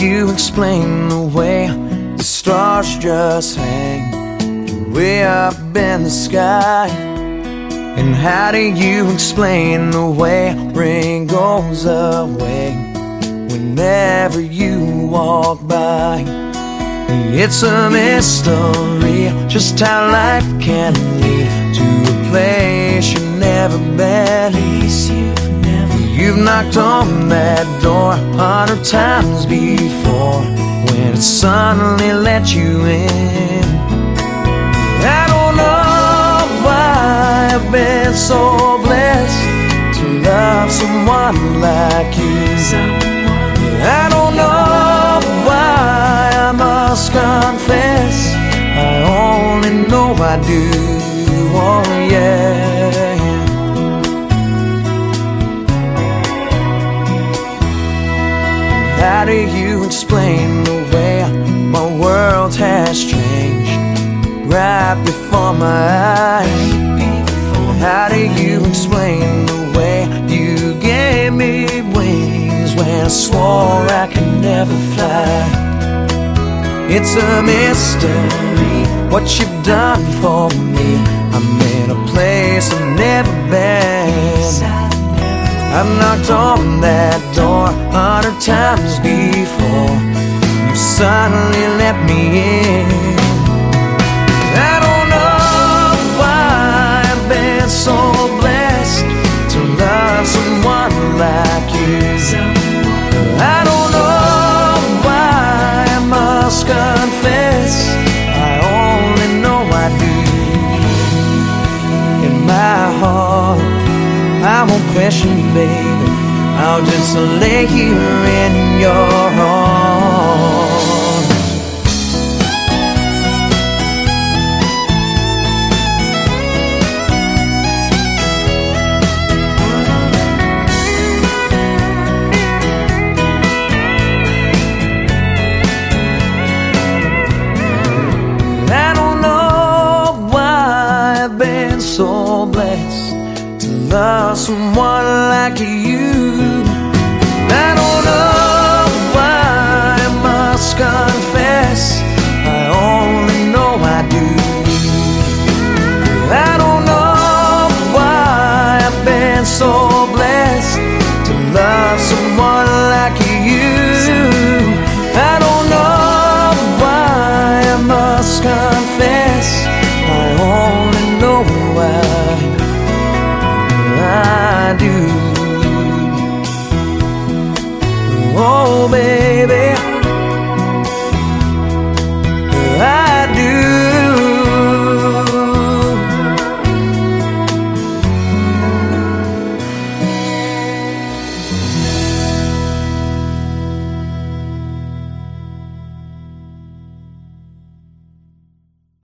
you explain the way the stars just hang way up in the sky? And how do you explain the way rain goes away whenever you walk by? It's a mystery just how life can lead knocked on that door a hundred times before when it suddenly let you in. I don't know why I've been so blessed to love someone like you. I don't know why I must confess. I only know I do. Oh, yeah. Do you explain the way my world has changed right before my eyes? How do you explain the way you gave me wings when I swore I could never fly? It's a mystery what you've done for me. I'm in a place I've never been. I've knocked on that door a hundred times before. You suddenly let me in. I won't question baby. I'll just lay here in your love someone like you. I don't know why I must confess. I only know I do. I don't know why I've been so do.